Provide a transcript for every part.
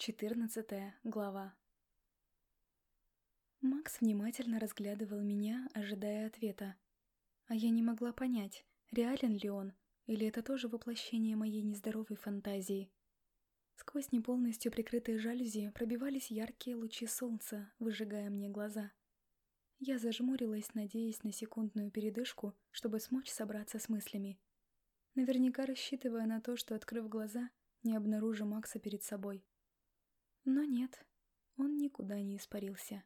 Четырнадцатая глава. Макс внимательно разглядывал меня, ожидая ответа. А я не могла понять, реален ли он, или это тоже воплощение моей нездоровой фантазии. Сквозь неполностью прикрытые жалюзи пробивались яркие лучи солнца, выжигая мне глаза. Я зажмурилась, надеясь на секундную передышку, чтобы смочь собраться с мыслями. Наверняка рассчитывая на то, что, открыв глаза, не обнаружу Макса перед собой. Но нет, он никуда не испарился.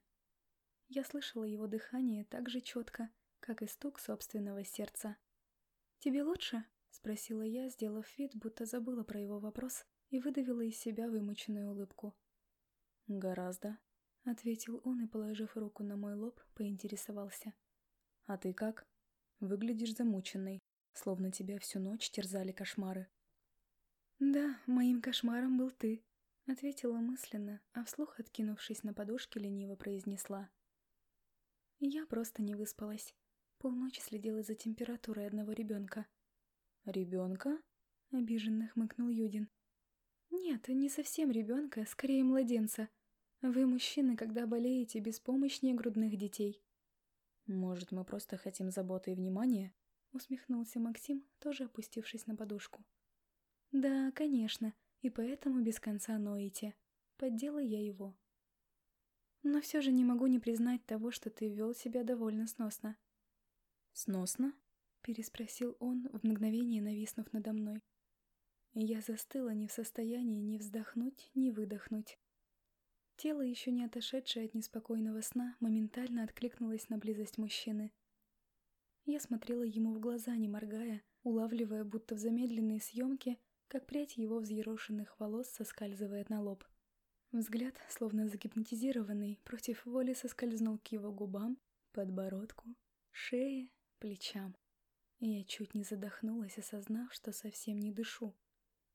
Я слышала его дыхание так же четко, как и стук собственного сердца. «Тебе лучше?» — спросила я, сделав вид, будто забыла про его вопрос и выдавила из себя вымученную улыбку. «Гораздо», — ответил он и, положив руку на мой лоб, поинтересовался. «А ты как? Выглядишь замученной, словно тебя всю ночь терзали кошмары». «Да, моим кошмаром был ты», Ответила мысленно, а вслух, откинувшись на подушке, лениво произнесла. Я просто не выспалась. Полночи следила за температурой одного ребенка. «Ребенка?» — обиженно хмыкнул Юдин. «Нет, не совсем ребенка, скорее младенца. Вы, мужчины, когда болеете, беспомощнее грудных детей». «Может, мы просто хотим заботы и внимания?» — усмехнулся Максим, тоже опустившись на подушку. «Да, конечно и поэтому без конца ноете. Поддела я его. Но все же не могу не признать того, что ты вел себя довольно сносно. «Сносно?» — переспросил он, в мгновение нависнув надо мной. Я застыла не в состоянии ни вздохнуть, ни выдохнуть. Тело, еще не отошедшее от неспокойного сна, моментально откликнулось на близость мужчины. Я смотрела ему в глаза, не моргая, улавливая, будто в замедленной съемке — как прядь его взъерошенных волос соскальзывает на лоб. Взгляд, словно загипнотизированный, против воли соскользнул к его губам, подбородку, шее, плечам. Я чуть не задохнулась, осознав, что совсем не дышу,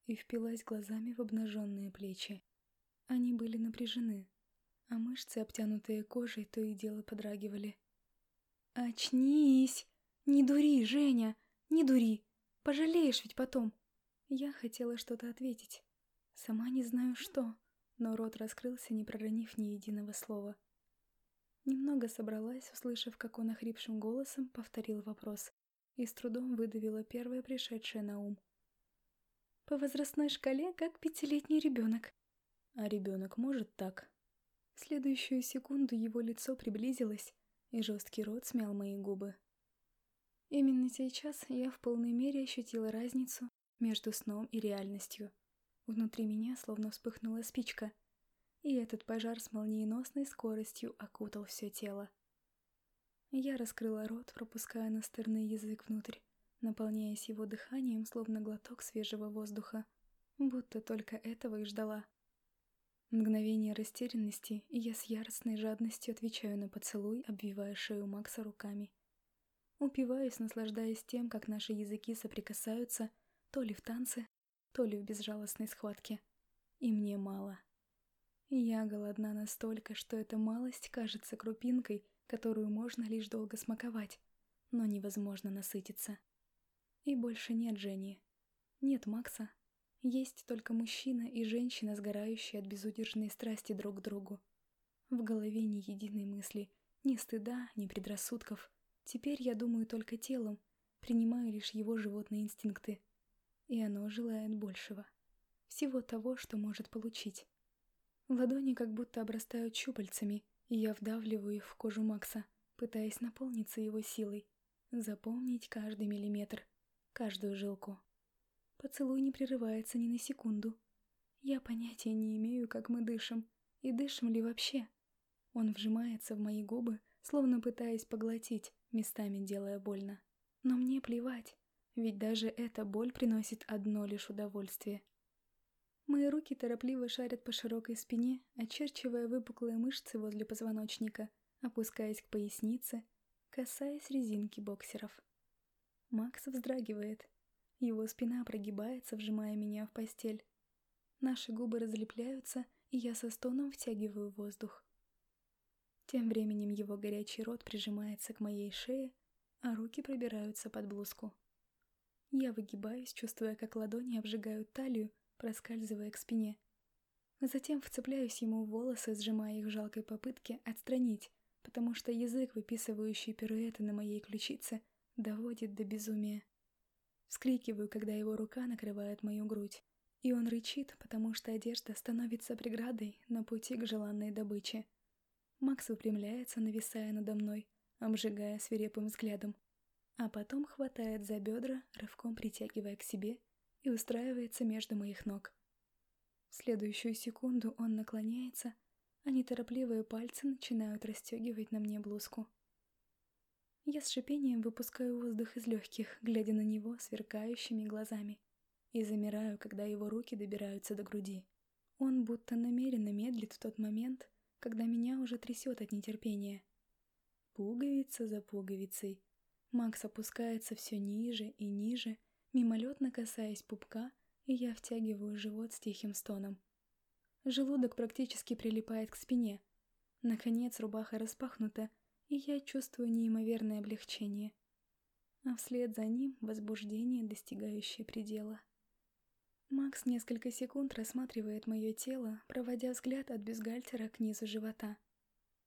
и впилась глазами в обнаженные плечи. Они были напряжены, а мышцы, обтянутые кожей, то и дело подрагивали. «Очнись! Не дури, Женя! Не дури! Пожалеешь ведь потом!» Я хотела что-то ответить. Сама не знаю что, но рот раскрылся, не проронив ни единого слова. Немного собралась, услышав, как он охрипшим голосом повторил вопрос, и с трудом выдавила первое пришедшее на ум. По возрастной шкале, как пятилетний ребенок. А ребенок может так? В следующую секунду его лицо приблизилось, и жесткий рот смял мои губы. Именно сейчас я в полной мере ощутила разницу между сном и реальностью. Внутри меня словно вспыхнула спичка, и этот пожар с молниеносной скоростью окутал все тело. Я раскрыла рот, пропуская настырный язык внутрь, наполняясь его дыханием, словно глоток свежего воздуха, будто только этого и ждала. Мгновение растерянности, и я с яростной жадностью отвечаю на поцелуй, обвивая шею Макса руками. Упиваюсь, наслаждаясь тем, как наши языки соприкасаются — то ли в танце, то ли в безжалостной схватке. И мне мало. Я голодна настолько, что эта малость кажется крупинкой, которую можно лишь долго смаковать, но невозможно насытиться. И больше нет Жени. Нет Макса. Есть только мужчина и женщина, сгорающие от безудержной страсти друг к другу. В голове ни единой мысли, ни стыда, ни предрассудков. Теперь я думаю только телом, принимаю лишь его животные инстинкты и оно желает большего. Всего того, что может получить. Ладони как будто обрастают щупальцами, и я вдавливаю их в кожу Макса, пытаясь наполниться его силой, запомнить каждый миллиметр, каждую жилку. Поцелуй не прерывается ни на секунду. Я понятия не имею, как мы дышим, и дышим ли вообще. Он вжимается в мои губы, словно пытаясь поглотить, местами делая больно. Но мне плевать ведь даже эта боль приносит одно лишь удовольствие. Мои руки торопливо шарят по широкой спине, очерчивая выпуклые мышцы возле позвоночника, опускаясь к пояснице, касаясь резинки боксеров. Макс вздрагивает. Его спина прогибается, вжимая меня в постель. Наши губы разлепляются, и я со стоном втягиваю воздух. Тем временем его горячий рот прижимается к моей шее, а руки пробираются под блузку. Я выгибаюсь, чувствуя, как ладони обжигают талию, проскальзывая к спине. Затем вцепляюсь ему в волосы, сжимая их жалкой попытке отстранить, потому что язык, выписывающий пируэты на моей ключице, доводит до безумия. Вскрикиваю, когда его рука накрывает мою грудь, и он рычит, потому что одежда становится преградой на пути к желанной добыче. Макс выпрямляется, нависая надо мной, обжигая свирепым взглядом, а потом хватает за бедра, рывком притягивая к себе и устраивается между моих ног. В следующую секунду он наклоняется, а неторопливые пальцы начинают расстегивать на мне блузку. Я с шипением выпускаю воздух из легких, глядя на него сверкающими глазами, и замираю, когда его руки добираются до груди. Он будто намеренно медлит в тот момент, когда меня уже трясет от нетерпения. Пуговица за пуговицей. Макс опускается все ниже и ниже, мимолетно касаясь пупка, и я втягиваю живот с тихим стоном. Желудок практически прилипает к спине. Наконец рубаха распахнута, и я чувствую неимоверное облегчение. А вслед за ним возбуждение, достигающее предела. Макс несколько секунд рассматривает мое тело, проводя взгляд от бюстгальтера к низу живота.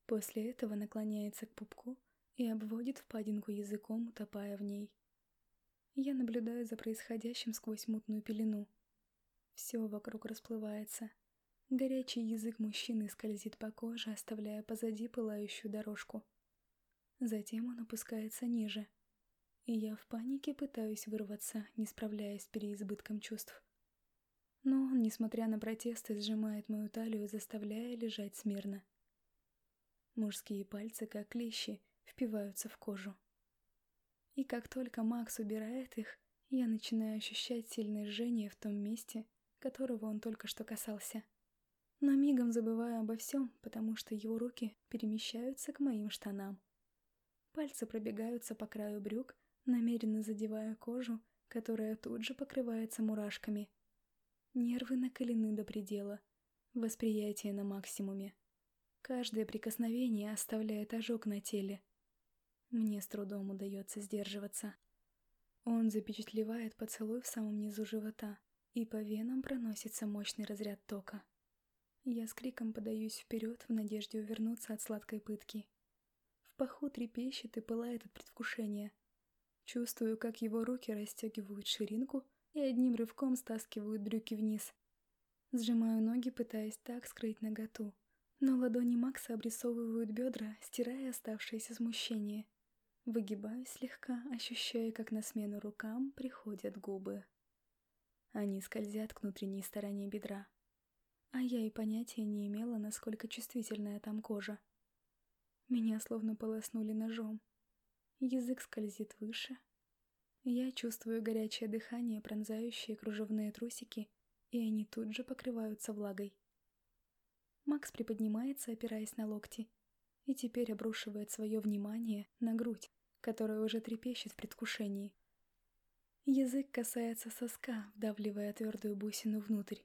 После этого наклоняется к пупку и обводит впадинку языком, утопая в ней. Я наблюдаю за происходящим сквозь мутную пелену. Все вокруг расплывается. Горячий язык мужчины скользит по коже, оставляя позади пылающую дорожку. Затем он опускается ниже. И я в панике пытаюсь вырваться, не справляясь с переизбытком чувств. Но он, несмотря на протесты, сжимает мою талию, заставляя лежать смирно. Мужские пальцы, как клещи, впиваются в кожу. И как только Макс убирает их, я начинаю ощущать сильное жжение в том месте, которого он только что касался. Но мигом забываю обо всем, потому что его руки перемещаются к моим штанам. Пальцы пробегаются по краю брюк, намеренно задевая кожу, которая тут же покрывается мурашками. Нервы накалены до предела, восприятие на максимуме. Каждое прикосновение оставляет ожог на теле. Мне с трудом удается сдерживаться. Он запечатлевает поцелуй в самом низу живота, и по венам проносится мощный разряд тока. Я с криком подаюсь вперед в надежде увернуться от сладкой пытки. В паху трепещет и пылает от предвкушения. Чувствую, как его руки расстегивают ширинку и одним рывком стаскивают брюки вниз. Сжимаю ноги, пытаясь так скрыть наготу. Но ладони Макса обрисовывают бедра, стирая оставшееся смущение. Выгибаюсь слегка, ощущая, как на смену рукам приходят губы. Они скользят к внутренней стороне бедра. А я и понятия не имела, насколько чувствительная там кожа. Меня словно полоснули ножом. Язык скользит выше. Я чувствую горячее дыхание, пронзающие кружевные трусики, и они тут же покрываются влагой. Макс приподнимается, опираясь на локти, и теперь обрушивает свое внимание на грудь, которая уже трепещет в предвкушении. Язык касается соска, вдавливая твердую бусину внутрь,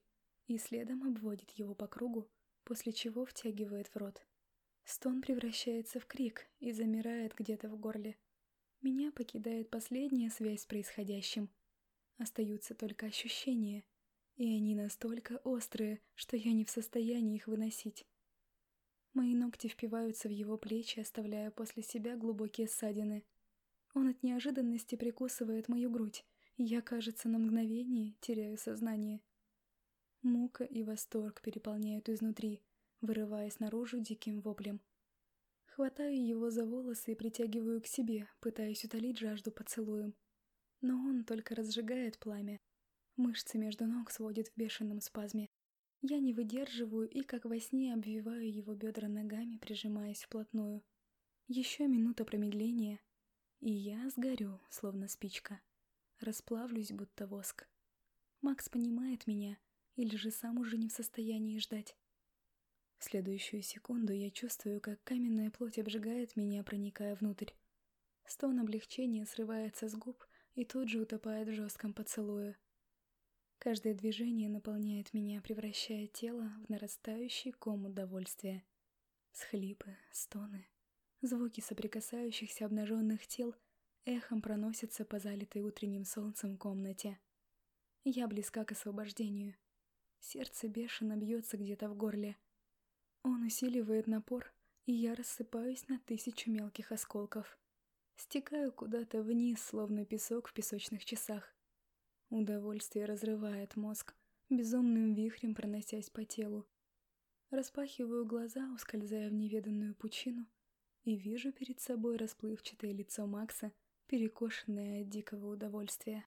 и следом обводит его по кругу, после чего втягивает в рот. Стон превращается в крик и замирает где-то в горле. Меня покидает последняя связь с происходящим. Остаются только ощущения, и они настолько острые, что я не в состоянии их выносить. Мои ногти впиваются в его плечи, оставляя после себя глубокие ссадины. Он от неожиданности прикусывает мою грудь, и я, кажется, на мгновение теряю сознание. Мука и восторг переполняют изнутри, вырываясь наружу диким воплем. Хватаю его за волосы и притягиваю к себе, пытаясь утолить жажду поцелуем. Но он только разжигает пламя. Мышцы между ног сводит в бешеном спазме. Я не выдерживаю и, как во сне, обвиваю его бедра ногами, прижимаясь вплотную. Еще минута промедления, и я сгорю, словно спичка. Расплавлюсь, будто воск. Макс понимает меня, или же сам уже не в состоянии ждать. В следующую секунду я чувствую, как каменная плоть обжигает меня, проникая внутрь. Стон облегчения срывается с губ и тут же утопает в жестком поцелуе. Каждое движение наполняет меня, превращая тело в нарастающий ком удовольствия. Схлипы, стоны, звуки соприкасающихся обнаженных тел эхом проносятся по залитой утренним солнцем комнате. Я близка к освобождению. Сердце бешено бьется где-то в горле. Он усиливает напор, и я рассыпаюсь на тысячу мелких осколков. Стекаю куда-то вниз, словно песок в песочных часах. Удовольствие разрывает мозг, безумным вихрем проносясь по телу. Распахиваю глаза, ускользая в неведанную пучину, и вижу перед собой расплывчатое лицо Макса, перекошенное от дикого удовольствия.